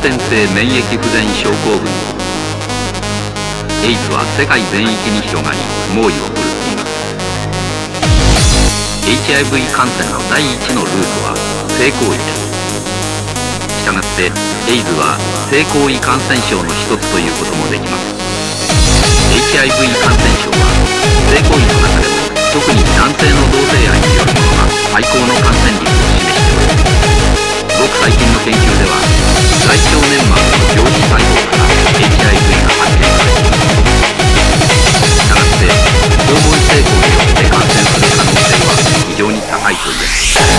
天性免疫不全症候群。エイズは世界全域に広がり猛威を振るっています。HIV 感染の第一のルートは性行為です。したがってエイズは性行為感染症の一つということもできます。HIV 感染症は性行為の中でも特に男性の同性愛による Hydrogen.